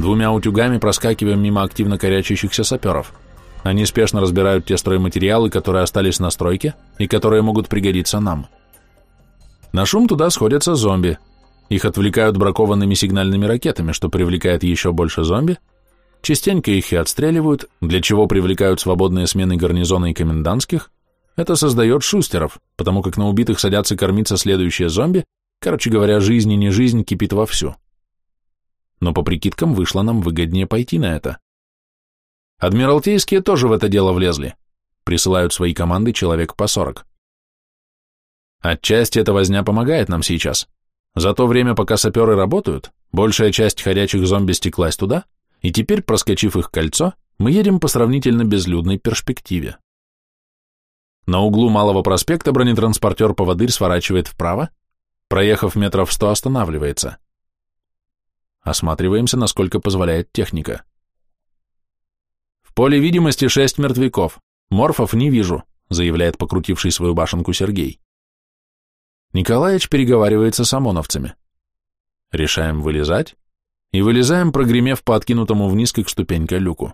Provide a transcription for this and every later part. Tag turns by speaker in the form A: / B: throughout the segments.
A: двумя утюгами проскакиваем мимо активно корячащихся саперов. Они спешно разбирают те стройматериалы, которые остались на стройке и которые могут пригодиться нам. На шум туда сходятся зомби. Их отвлекают бракованными сигнальными ракетами, что привлекает еще больше зомби. Частенько их и отстреливают, для чего привлекают свободные смены гарнизона и комендантских. Это создает шустеров, потому как на убитых садятся кормиться следующие зомби, короче говоря, жизнь и не жизнь кипит вовсю. Но по прикидкам вышло нам выгоднее пойти на это. Адмиралтейские тоже в это дело влезли. Присылают свои команды человек по сорок. Отчасти эта возня помогает нам сейчас. За то время, пока саперы работают, большая часть ходячих зомби стеклась туда, и теперь, проскочив их кольцо, мы едем по сравнительно безлюдной перспективе. На углу Малого проспекта бронетранспортер-поводырь сворачивает вправо, проехав метров сто останавливается. Осматриваемся, насколько позволяет техника. В поле видимости шесть мертвяков, морфов не вижу, заявляет покрутивший свою башенку Сергей. Николаевич переговаривается с ОМОНовцами. Решаем вылезать, и вылезаем, прогремев по откинутому вниз, как ступенька люку.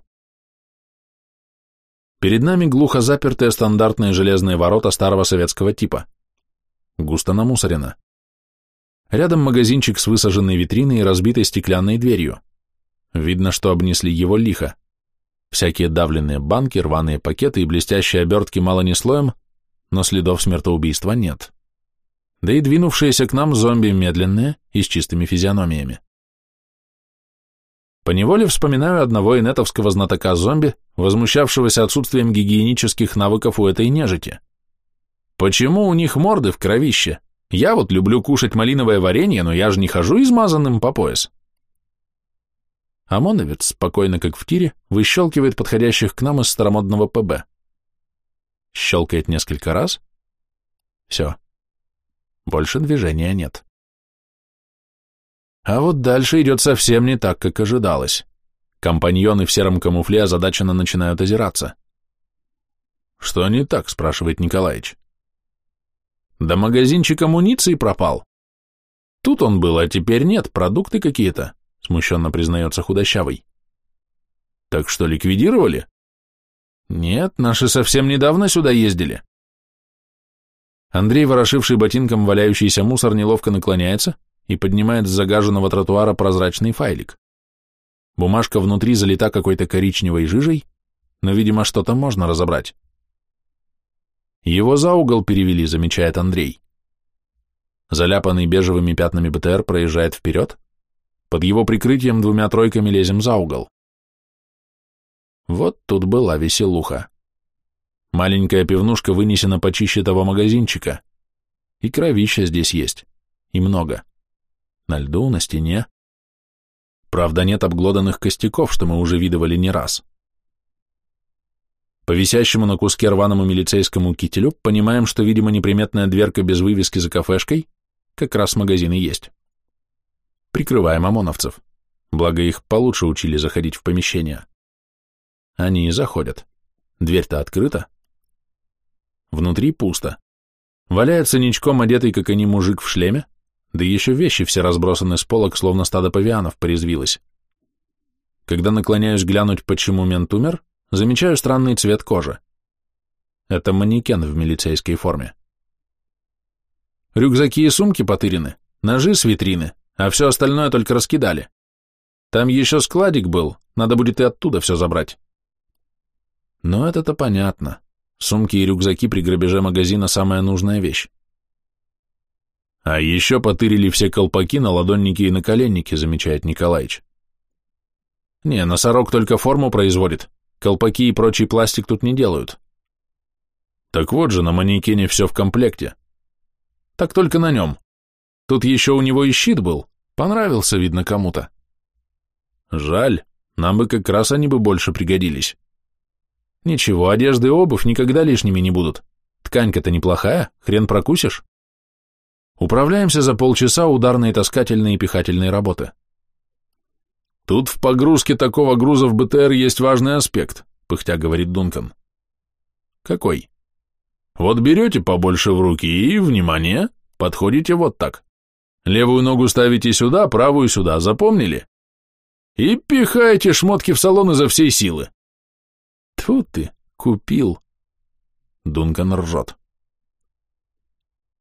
A: Перед нами глухо запертые стандартные железные ворота старого советского типа. Густо намусорено. Рядом магазинчик с высаженной витриной и разбитой стеклянной дверью. Видно, что обнесли его лихо. Всякие давленные банки, рваные пакеты и блестящие обертки мало не слоем, но следов смертоубийства нет да и двинувшиеся к нам зомби медленные и с чистыми физиономиями. Поневоле вспоминаю одного инетовского знатока зомби, возмущавшегося отсутствием гигиенических навыков у этой нежити. Почему у них морды в кровище? Я вот люблю кушать малиновое варенье, но я же не хожу измазанным по пояс. ОМОНовец, спокойно как в тире, выщелкивает подходящих к нам из старомодного ПБ. Щелкает несколько раз. Все. Больше движения нет. А вот дальше идет совсем не так, как ожидалось. Компаньоны в сером камуфле озадаченно начинают озираться. «Что не так?» – спрашивает Николаевич. «Да магазинчик амуниции пропал. Тут он был, а теперь нет, продукты какие-то», – смущенно признается худощавый. «Так что, ликвидировали?» «Нет, наши совсем недавно сюда ездили. Андрей, ворошивший ботинком валяющийся мусор, неловко наклоняется и поднимает с загаженного тротуара прозрачный файлик. Бумажка внутри залита какой-то коричневой жижей, но, видимо, что-то можно разобрать. Его за угол перевели, замечает Андрей. Заляпанный бежевыми пятнами БТР проезжает вперед. Под его прикрытием двумя тройками лезем за угол. Вот тут была веселуха. Маленькая пивнушка вынесена почище того магазинчика. И кровища здесь есть. И много. На льду, на стене. Правда, нет обглоданных костяков, что мы уже видывали не раз. По висящему на куске рваному милицейскому кителю понимаем, что, видимо, неприметная дверка без вывески за кафешкой как раз магазин и есть. Прикрываем ОМОНовцев. Благо их получше учили заходить в помещение. Они и заходят. Дверь-то открыта. Внутри пусто. Валяется ничком одетый, как они, мужик в шлеме, да еще вещи все разбросаны с полок, словно стадо павианов порезвилось. Когда наклоняюсь глянуть, почему мент умер, замечаю странный цвет кожи. Это манекен в милицейской форме. Рюкзаки и сумки потырены, ножи с витрины, а все остальное только раскидали. Там еще складик был, надо будет и оттуда все забрать. Но это-то понятно. Сумки и рюкзаки при грабеже магазина – самая нужная вещь. А еще потырили все колпаки, на ладонники и наколенники, замечает Николаевич. Не, носорог только форму производит, колпаки и прочий пластик тут не делают. Так вот же, на манекене все в комплекте. Так только на нем. Тут еще у него и щит был, понравился, видно, кому-то. Жаль, нам бы как раз они бы больше пригодились. Ничего, одежда и обувь никогда лишними не будут. Тканька-то неплохая, хрен прокусишь. Управляемся за полчаса ударной, таскательной и пихательной работы. Тут в погрузке такого груза в БТР есть важный аспект, пыхтя говорит Дункан. Какой? Вот берете побольше в руки и, внимание, подходите вот так. Левую ногу ставите сюда, правую сюда, запомнили? и пихайте шмотки в салон изо всей силы.
B: Тьфу ты, купил. Дункан ржет.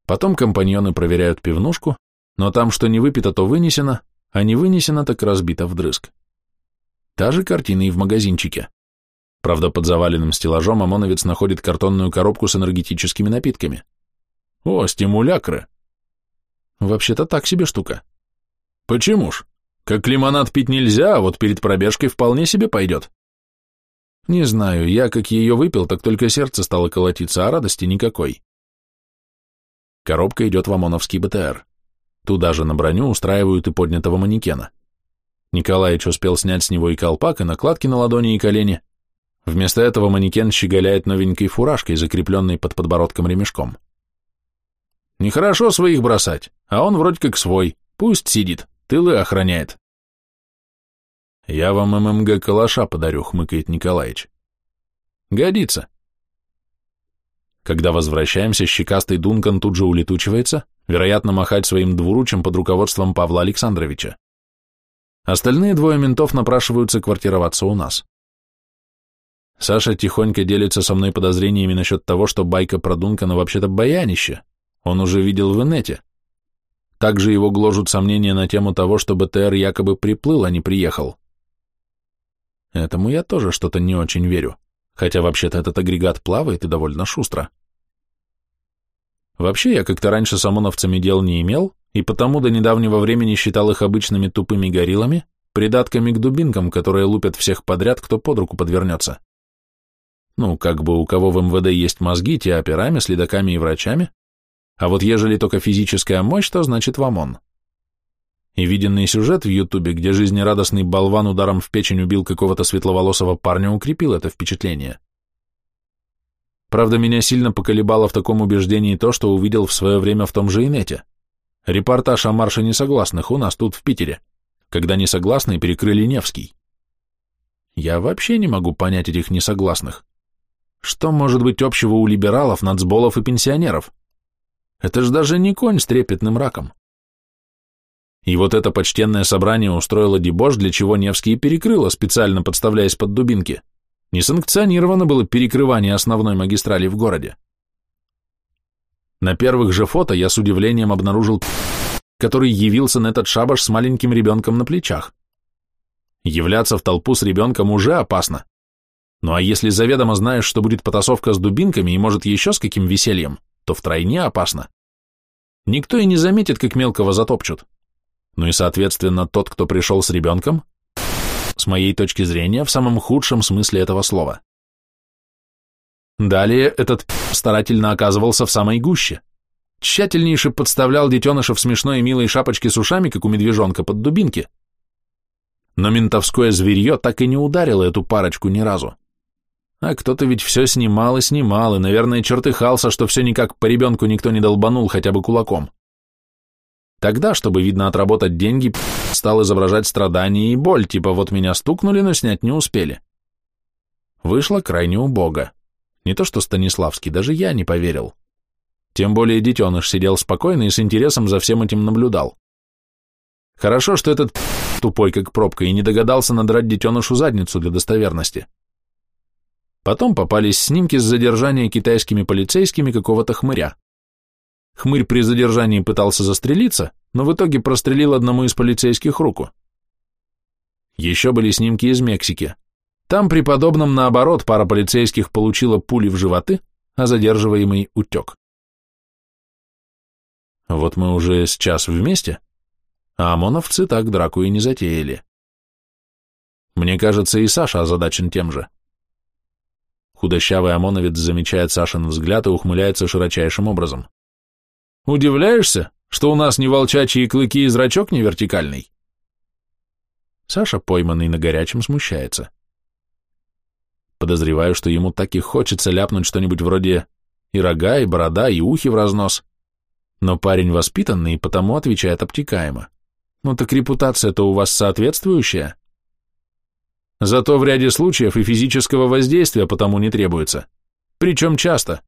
A: Потом компаньоны проверяют пивнушку, но там что не выпито, то вынесено, а не вынесено, так разбито вдрызг. Та же картина и в магазинчике. Правда, под заваленным стеллажом ОМОНовец находит картонную коробку с энергетическими напитками. О, стимулякры. Вообще-то так себе штука. Почему ж? Как лимонад пить нельзя, а вот перед пробежкой вполне себе пойдет. Не знаю, я как ее выпил, так только сердце стало колотиться, а радости никакой. Коробка идет в ОМОНовский БТР. Туда же на броню устраивают и поднятого манекена. Николаевич успел снять с него и колпак, и накладки на ладони и колени. Вместо этого манекен щеголяет новенькой фуражкой, закрепленной под подбородком ремешком. Нехорошо своих бросать, а он вроде как свой, пусть сидит, тылы охраняет. Я вам ММГ калаша подарю, хмыкает Николаевич. Годится. Когда возвращаемся, щекастый Дункан тут же улетучивается, вероятно, махать своим двуручем под руководством Павла Александровича. Остальные двое ментов напрашиваются квартироваться у нас. Саша тихонько делится со мной подозрениями насчет того, что байка про Дункана вообще-то баянище. Он уже видел в инете. Также его гложут сомнения на тему того, что БТР якобы приплыл, а не приехал. Этому я тоже что-то не очень верю, хотя вообще-то этот агрегат плавает и довольно шустро. Вообще я как-то раньше с ОМОНовцами дел не имел, и потому до недавнего времени считал их обычными тупыми гориллами, придатками к дубинкам, которые лупят всех подряд, кто под руку подвернется. Ну, как бы у кого в МВД есть мозги, те операми, следаками и врачами, а вот ежели только физическая мощь, то значит в ОМОН. И виденный сюжет в Ютубе, где жизнерадостный болван ударом в печень убил какого-то светловолосого парня, укрепил это впечатление. Правда, меня сильно поколебало в таком убеждении то, что увидел в свое время в том же инете. Репортаж о марше несогласных у нас тут в Питере, когда несогласные перекрыли Невский. Я вообще не могу понять этих несогласных. Что может быть общего у либералов, нацболов и пенсионеров? Это ж даже не конь с трепетным раком. И вот это почтенное собрание устроило дебош, для чего Невский перекрыло, специально подставляясь под дубинки. Несанкционировано было перекрывание основной магистрали в городе. На первых же фото я с удивлением обнаружил который явился на этот шабаш с маленьким ребенком на плечах. Являться в толпу с ребенком уже опасно. Ну а если заведомо знаешь, что будет потасовка с дубинками и может еще с каким весельем, то втройне опасно. Никто и не заметит, как мелкого затопчут. Ну и, соответственно, тот, кто пришел с ребенком, с моей точки зрения, в самом худшем смысле этого слова. Далее этот старательно оказывался в самой гуще. Тщательнейше подставлял детеныша в смешной милой шапочке с ушами, как у медвежонка под дубинки. Но ментовское зверье так и не ударило эту парочку ни разу. А кто-то ведь все снимал и снимал, и, наверное, чертыхался, что все никак по ребенку никто не долбанул хотя бы кулаком. Тогда, чтобы, видно, отработать деньги, стал изображать страдания и боль, типа вот меня стукнули, но снять не успели. Вышло крайне убого. Не то что Станиславский, даже я не поверил. Тем более детеныш сидел спокойно и с интересом за всем этим наблюдал. Хорошо, что этот тупой как пробка и не догадался надрать детенышу задницу для достоверности. Потом попались снимки с задержания китайскими полицейскими какого-то хмыря. Хмырь при задержании пытался застрелиться, но в итоге прострелил одному из полицейских руку. Еще были снимки из Мексики. Там при подобном, наоборот, пара полицейских получила пули в животы, а задерживаемый утек. Вот мы уже сейчас вместе, а ОМОНовцы так драку и не затеяли. Мне кажется, и Саша озадачен тем же. Худощавый ОМОНовец замечает Сашин взгляд и ухмыляется широчайшим образом. Удивляешься, что у нас не волчачьи клыки и зрачок не вертикальный? Саша, пойманный на горячем, смущается. Подозреваю, что ему так и хочется ляпнуть что-нибудь вроде и рога, и борода, и ухи в разнос. Но парень воспитанный, потому отвечает обтекаемо. Ну так репутация-то у вас соответствующая. Зато в ряде случаев и физического воздействия потому не требуется. Причем часто.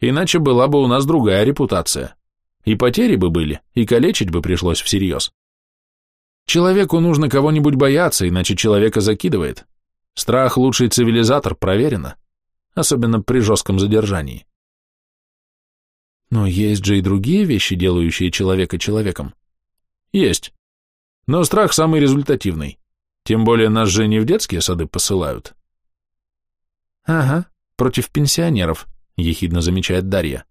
A: Иначе была бы у нас другая репутация. И потери бы были, и калечить бы пришлось всерьез. Человеку нужно кого-нибудь бояться, иначе человека закидывает. Страх – лучший цивилизатор, проверено. Особенно при жестком задержании. Но есть же и другие вещи, делающие человека человеком. Есть. Но страх самый результативный. Тем более нас же не в детские сады посылают. Ага, против пенсионеров, ехидно замечает Дарья.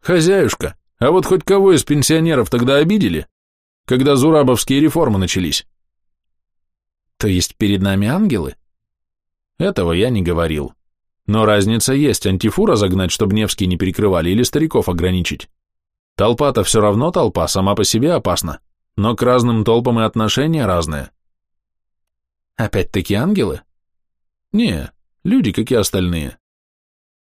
A: Хозяюшка, а вот хоть кого из пенсионеров тогда обидели, когда зурабовские реформы начались? То есть перед нами ангелы? Этого я не говорил. Но разница есть, антифу разогнать, чтобы Невский не перекрывали, или стариков ограничить. Толпа-то все равно толпа, сама по себе опасна, но к разным толпам и отношения разные. Опять-таки ангелы? Не, люди, как и остальные.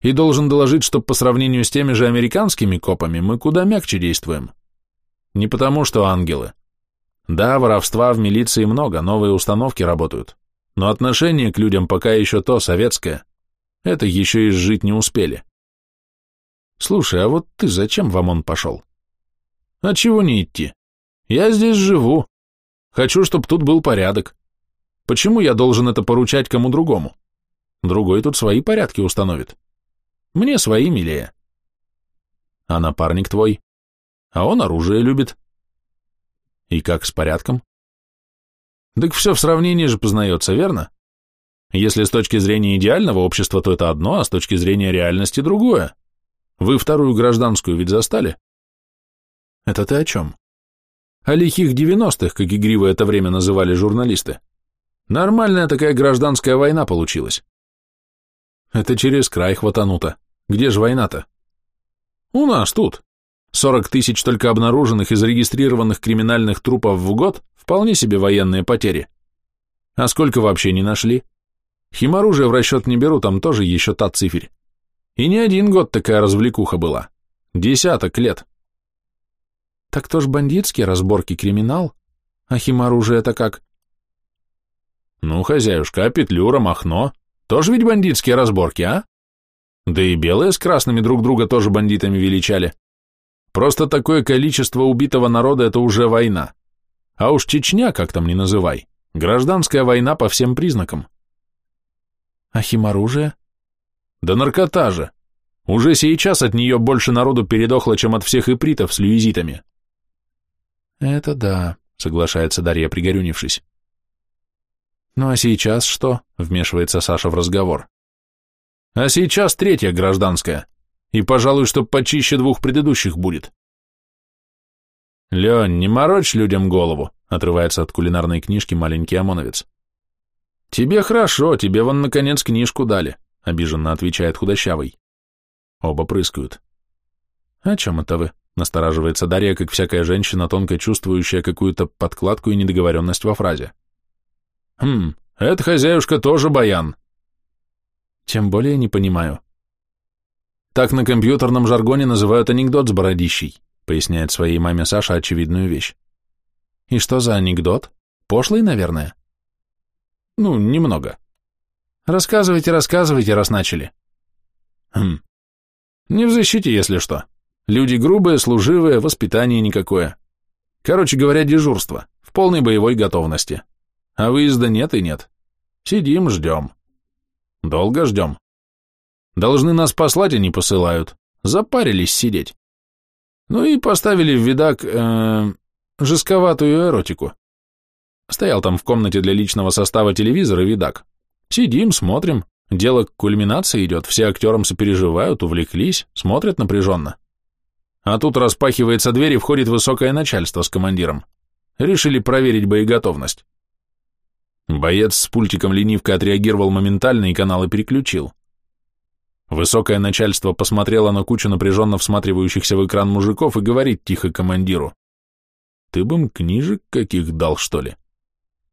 A: И должен доложить, что по сравнению с теми же американскими копами мы куда мягче действуем. Не потому, что ангелы. Да, воровства в милиции много, новые установки работают. Но отношение к людям пока еще то, советское. Это еще и жить не успели. Слушай, а вот ты зачем в ОМОН пошел? А чего не идти? Я здесь живу. Хочу, чтобы тут был порядок. Почему я должен это поручать кому другому? Другой тут свои порядки установит. Мне свои милее. А напарник твой? А он оружие любит. И как с порядком? Так все в сравнении же познается, верно? Если с точки зрения идеального общества, то это одно, а с точки зрения реальности другое. Вы вторую гражданскую ведь застали? Это ты о чем? О лихих девяностых, как игриво это время называли журналисты. Нормальная такая гражданская война получилась. Это через край хватануто. Где же война-то? У нас тут. 40 тысяч только обнаруженных и зарегистрированных криминальных трупов в год – вполне себе военные потери. А сколько вообще не нашли? Химоружие в расчет не беру, там тоже еще та циферь. И не один год такая развлекуха была. Десяток лет. Так то ж бандитские разборки, криминал? А химоружие это как? Ну, хозяюшка, Петлюра, Махно, тоже ведь бандитские разборки, а? Да и белые с красными друг друга тоже бандитами величали. Просто такое количество убитого народа – это уже война. А уж Чечня, как там ни называй, гражданская война по всем признакам. А химоружие? Да наркота же. Уже сейчас от нее больше народу передохло, чем от всех ипритов с люизитами. Это да, соглашается Дарья, пригорюнившись. «Ну а сейчас что?» — вмешивается Саша в разговор. «А сейчас третья гражданская, и, пожалуй, что почище двух предыдущих будет». «Лень, не морочь людям голову», — отрывается от кулинарной книжки маленький ОМОНовец. «Тебе хорошо, тебе вон, наконец, книжку дали», — обиженно отвечает худощавый. Оба прыскают. «О чем это вы?» — настораживается Дарья, как всякая женщина, тонко чувствующая какую-то подкладку и недоговоренность во фразе. Хм, это хозяюшка тоже баян. Тем более не понимаю. Так на компьютерном жаргоне называют анекдот с бородищей, поясняет своей маме Саша очевидную вещь. И что за анекдот? Пошлый, наверное? Ну, немного. Рассказывайте, рассказывайте, раз начали. Хм. Не в защите, если что. Люди грубые, служивые, воспитание никакое. Короче говоря, дежурство, в полной боевой готовности. А выезда нет и нет. Сидим, ждем. Долго ждем. Должны нас послать, а не посылают. Запарились сидеть. Ну и поставили в видак э, жестковатую эротику. Стоял там в комнате для личного состава телевизора видак. Сидим, смотрим, дело к кульминации идет, все актерам сопереживают, увлеклись, смотрят напряженно. А тут распахивается дверь и входит высокое начальство с командиром. Решили проверить боеготовность. Боец с пультиком ленивко отреагировал моментально и каналы переключил. Высокое начальство посмотрело на кучу напряженно всматривающихся в экран мужиков и говорит тихо командиру. «Ты бы им книжек каких дал, что ли?»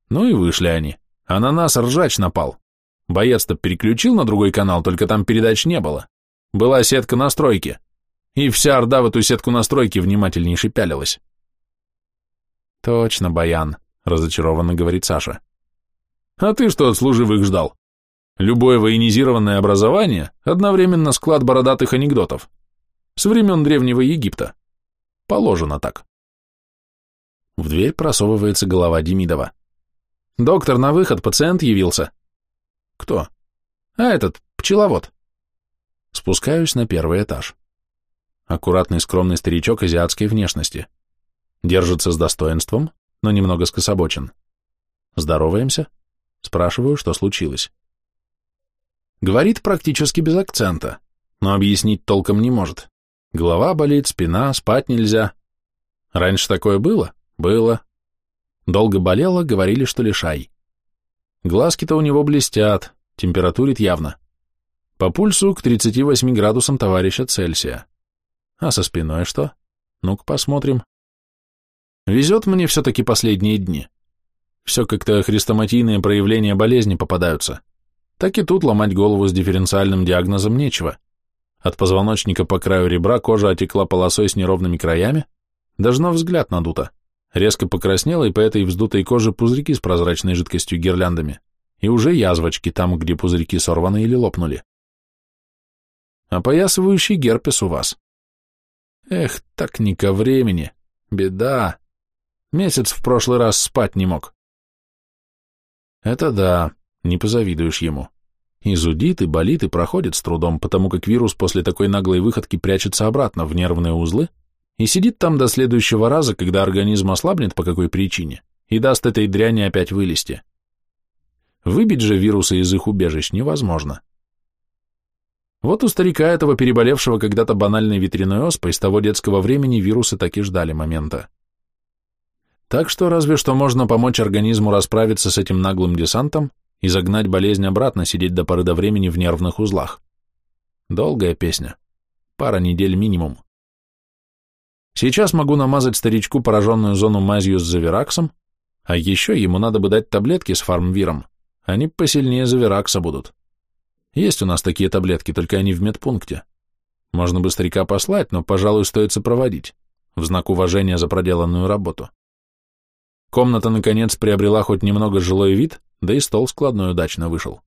A: Ну и вышли они. А на нас ржач напал. Боец-то переключил на другой канал, только там передач не было. Была сетка настройки. И вся орда в эту сетку настройки внимательнейше пялилась. «Точно, Баян», — разочарованно говорит Саша. А ты что от служивых ждал? Любое военизированное образование – одновременно склад бородатых анекдотов. С времен Древнего Египта. Положено так. В дверь просовывается голова Демидова. «Доктор, на выход, пациент явился». «Кто?» «А этот, пчеловод». Спускаюсь на первый этаж. Аккуратный скромный старичок азиатской внешности. Держится с достоинством, но немного скособочен. Здороваемся. Спрашиваю, что случилось. Говорит практически без акцента, но объяснить толком не может. Голова болит, спина, спать нельзя. Раньше такое было? Было. Долго болело, говорили, что лишай. Глазки-то у него блестят, температурит явно. По пульсу к 38 градусам товарища Цельсия. А со спиной что? Ну-ка посмотрим. Везет мне все-таки последние дни. Все как-то хрестоматийные проявления болезни попадаются. Так и тут ломать голову с дифференциальным диагнозом нечего. От позвоночника по краю ребра кожа отекла полосой с неровными краями, на взгляд надута. Резко покраснела, и по этой вздутой коже пузырьки с прозрачной жидкостью гирляндами, и уже язвочки там, где пузырьки сорваны или лопнули. Опоясывающий герпес у вас. Эх, так не ко времени. Беда. Месяц в прошлый раз спать не мог. Это да, не позавидуешь ему. И зудит, и болит, и проходит с трудом, потому как вирус после такой наглой выходки прячется обратно в нервные узлы и сидит там до следующего раза, когда организм ослабнет по какой причине, и даст этой дряни опять вылезти. Выбить же вирусы из их убежищ невозможно. Вот у старика этого, переболевшего когда-то банальной ветряной оспой, с того детского времени вирусы так и ждали момента. Так что разве что можно помочь организму расправиться с этим наглым десантом и загнать болезнь обратно сидеть до поры до времени в нервных узлах. Долгая песня. Пара недель минимум. Сейчас могу намазать старичку пораженную зону мазью с завираксом, а еще ему надо бы дать таблетки с фармвиром. Они посильнее завиракса будут. Есть у нас такие таблетки, только они в медпункте. Можно бы старика послать, но, пожалуй, стоит сопроводить, в знак уважения за проделанную работу. Комната, наконец, приобрела хоть немного жилой вид, да и стол складной удачно вышел.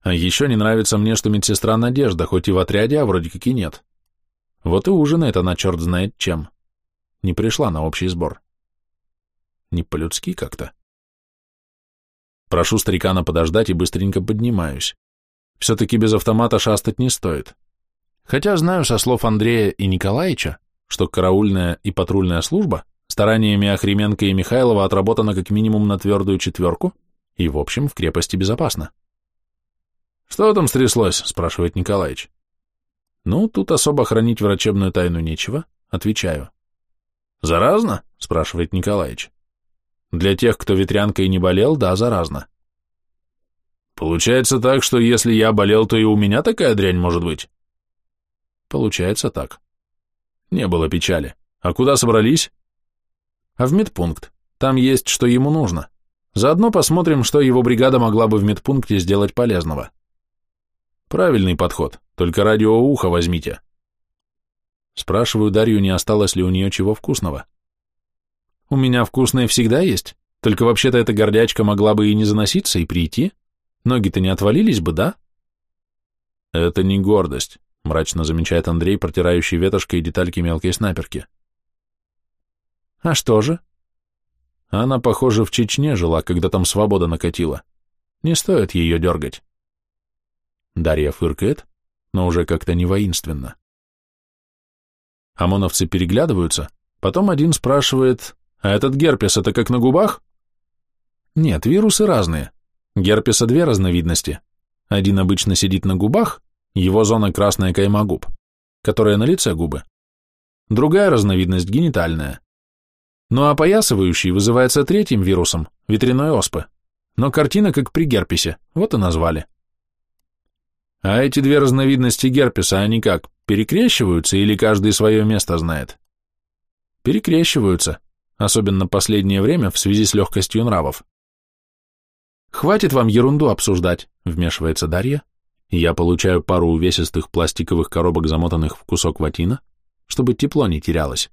A: А еще не нравится мне, что медсестра Надежда, хоть и в отряде, а вроде как и нет. Вот и ужинает она черт знает чем. Не пришла на общий сбор. Не по-людски как-то. Прошу старикана подождать и быстренько поднимаюсь. Все-таки без автомата шастать не стоит. Хотя знаю со слов Андрея и Николаевича, что караульная и патрульная служба стараниями Охременко и Михайлова отработана как минимум на твердую четверку и, в общем, в крепости безопасно. «Что там стряслось?» – спрашивает Николаевич. «Ну, тут особо хранить врачебную тайну нечего», – отвечаю. «Заразно?» – спрашивает Николаевич. «Для тех, кто ветрянкой не болел, да, заразно. Получается так, что если я болел, то и у меня такая дрянь может быть? Получается так. Не было печали. А куда собрались? А в медпункт. Там есть, что ему нужно. Заодно посмотрим, что его бригада могла бы в медпункте сделать полезного. Правильный подход, только радиоухо возьмите. Спрашиваю Дарью, не осталось ли у нее чего вкусного. У меня вкусное всегда есть, только вообще-то эта гордячка могла бы и не заноситься, и прийти. Ноги-то не отвалились бы, да? Это не гордость, мрачно замечает Андрей, протирающий ветошкой детальки мелкой снайперки. А что же? Она, похоже, в Чечне жила, когда там свобода накатила. Не стоит ее дергать. Дарья фыркает, но уже как-то не воинственно. ОМОНовцы переглядываются, потом один спрашивает, а этот герпес это как на губах? Нет, вирусы разные. Герпеса две разновидности. Один обычно сидит на губах, его зона красная кайма губ, которая на лице губы. Другая разновидность генитальная. Ну а опоясывающий вызывается третьим вирусом, ветряной оспы. Но картина как при герпесе, вот и назвали. А эти две разновидности герпеса, они как, перекрещиваются или каждый свое место знает? Перекрещиваются, особенно последнее время в связи с легкостью нравов. «Хватит вам ерунду обсуждать», — вмешивается Дарья, я получаю пару увесистых пластиковых коробок, замотанных в кусок ватина, чтобы тепло не терялось.